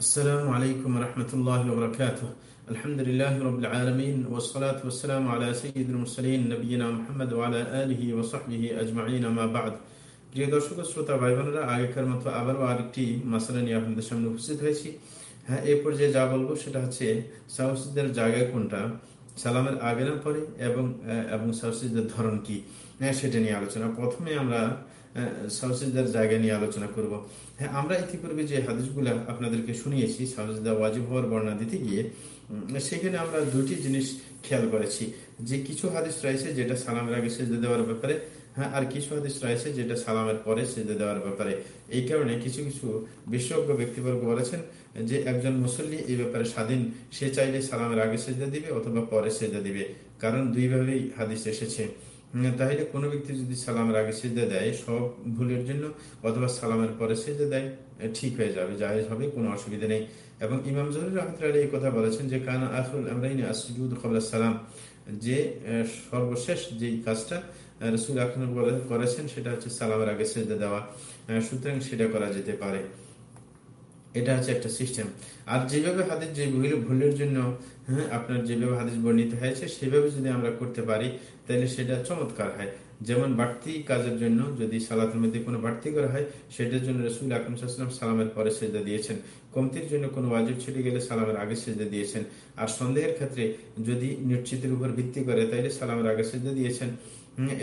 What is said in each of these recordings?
السلام عليكم ورحمة الله وبركاته الحمد لله رب العالمين والصلاة والسلام على سيد المرسلين نبينا محمد وعلى آله وصحبه أجمعين ما بعد প্রিয় দর্শক ও শ্রোতা ভাই বোনেরা আগেকার মতো আবারও আরেকটি মাসালা নিয়ে আপনাদের সামনে উপস্থিত হয়েছি হ্যাঁ এই পর্যায়ে যা বলবো সেটা হচ্ছে সাহসিদের জায়গায় কোনটা সালামের আগে না পরে এবং এবং সাহসিদের ধরন কি হ্যাঁ সেটা নিয়ে আলোচনা। প্রথমে আমরা সাহসিদার জায়গা নিয়ে আলোচনা করব। হ্যাঁ আমরা ইতিপূর্বে যে হাদিসগুলো আপনাদেরকে শুনিয়েছি সাহসিদা ওয়াজিব হওয়ার বর্ণনা দিতে গিয়ে সেখানে আমরা দুটি জিনিস খেয়াল করেছি। যে কিছু হাদিস রয়েছে যেটা সালামের আগে সেজে দেওয়ার ব্যাপারে হ্যাঁ আর কিছু হাদিস রয়েছে যেটা সালামের পরে সেজে দেওয়ার ব্যাপারে। এই কারণে কিছু কিছু বিশেষজ্ঞ ব্যক্তিবর্গ বলেছেন যে একজন মুসল্লি এই ব্যাপারে স্বাধীন, সে চাইলে সালামের আগে সেজে দিবে অথবা পরে সেজে দিবে। কারণ দুইভাবেই হাদিস এসেছে। তাহলে কোনো ব্যক্তি যদি সালামের আগে সেজে দেয়, সব ভুলের জন্য অথবা সালামের পরে সেজে দেয় ঠিক হয়ে যাবে জাহেজ হবে, কোনো অসুবিধা নেই। এবং ইমাম জহুর রহমতুল্লাহ এই কথা বলেছেন যে, কানা আখরুল আমরাইন আসজুদ খবর সালাম। যে সর্বশেষ যে কাজটা রসুল আকরম করেছেন, সেটা হচ্ছে সালামের আগে সেজে দেওয়া। সুতরাং সেটা করা যেতে পারে। এটা হচ্ছে একটা সিস্টেম। আর যেভাবে হাদিস যে ভুলের জন্য হ্যাঁ আপনার যেভাবে হাদিস বর্ণিত হয়েছে, সেভাবে যদি আমরা করতে পারি তাহলে সেটা চমৎকার হয়। যেমন বাড়তি কাজের জন্য যদি সালাতের মধ্যে কোনো বাড়তি করা হয়, সেটার জন্য রসুল আকরম সাল্লাম সালামের পরে সেজা দিয়েছেন। কমতির জন্য কোনো ওয়াজিব ছেড়ে গেলে সালামের আগে সেজা দিয়েছেন। আর সন্দেহের ক্ষেত্রে যদি নিশ্চিতের উপর ভিত্তি করে, তাইলে সালামের আগে সেজা দিয়েছেন।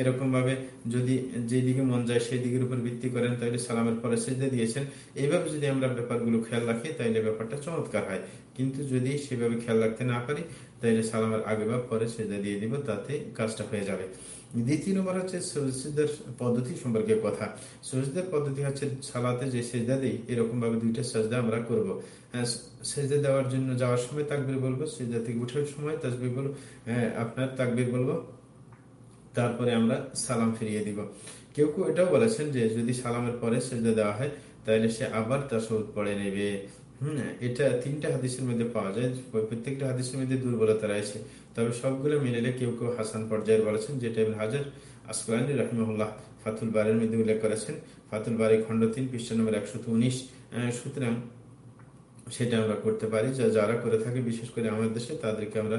এরকম ভাবে যদি যেদিকে মন যায় সেই দিকের উপর ভিত্তি করেন তাহলে সালামের পরে সেজে দিয়েছেন। এইভাবে যদি আমরা ব্যাপারগুলো খেয়াল রাখি তাহলে ব্যাপারটা চমৎকার হয়। কিন্তু যদি সেভাবে খেয়াল রাখতে না পারি তাহলে সালামের আগে বা পরে সেজা দিয়ে দিব, তাতে কাজটা হয়ে যাবে। দ্বিতীয় নম্বর হচ্ছে সজিদের পদ্ধতি সম্পর্কে কথা। সজিদের পদ্ধতি হচ্ছে সালাতে যে সেজদা দিই এরকম ভাবে দুইটা সাজদা আমরা করব। সেজদা দেওয়ার জন্য যাওয়ার সময় তাকবির বলব, সেজদা থেকে উঠার সময় তাজবির বলব আপনার তাকবির বলব, তারপরে আমরা সালাম ফিরিয়ে দিব। কেউ কেউ এটাও বলেছেন যে যদি সালামের পরে সেজদা দেওয়া হয় তাহলে সে আবার তাসৌদ পড়ে নেবে। এটা তিনটা হাদিসের মধ্যে পাওয়া যায়। প্রত্যেকটা হাদিসের মধ্যে দুর্বলতা রয়েছে। তবে সবগুলো কেউ কেউ হাসান পর্যায়ের বলেছেন, যেটা হাজার আসকালানি ফাতুল বারের মধ্যে উল্লেখ করেছেন। ফাতুল বারি খণ্ড তিন, পৃষ্ঠা নম্বর একশো উনিশ। সুতরাং সেটা আমরা করতে পারি। যা যারা করে থাকে, বিশেষ করে আমাদের দেশে, তাদেরকে আমরা